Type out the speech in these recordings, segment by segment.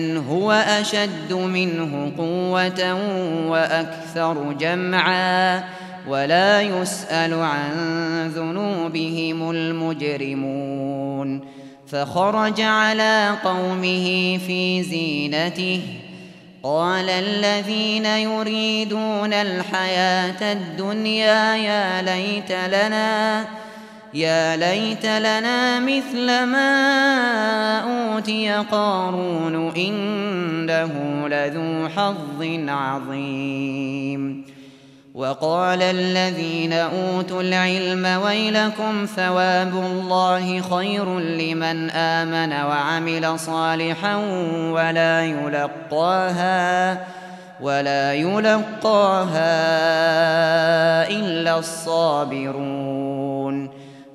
من هو أشد منه قوة وأكثر جمعا ولا يسأل عن ذنوبهم المجرمون فخرج على قومه في زينته قال الذين يريدون الحياة الدنيا يا ليت لنا يا ليت لنا مثل ما أوتي قارون إنه لذو حظ عظيم. وقال الذين أوتوا العلم ويلكم ثواب الله خير لمن آمن وعمل صالحا ولا يلقاها ولا يلقاها إلا الصابرون.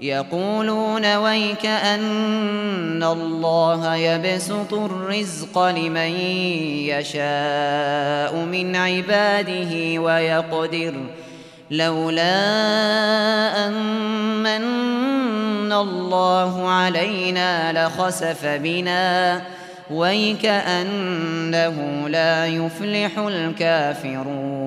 يقولون ويك أن الله يبسط الرزق لمن يشاء من عباده ويقدر لولا أن من الله علينا لخسف بنا ويك أنه لا يفلح الكافرون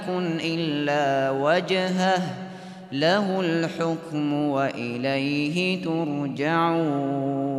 يكن إلا وجهه له الحكم وإليه ترجعون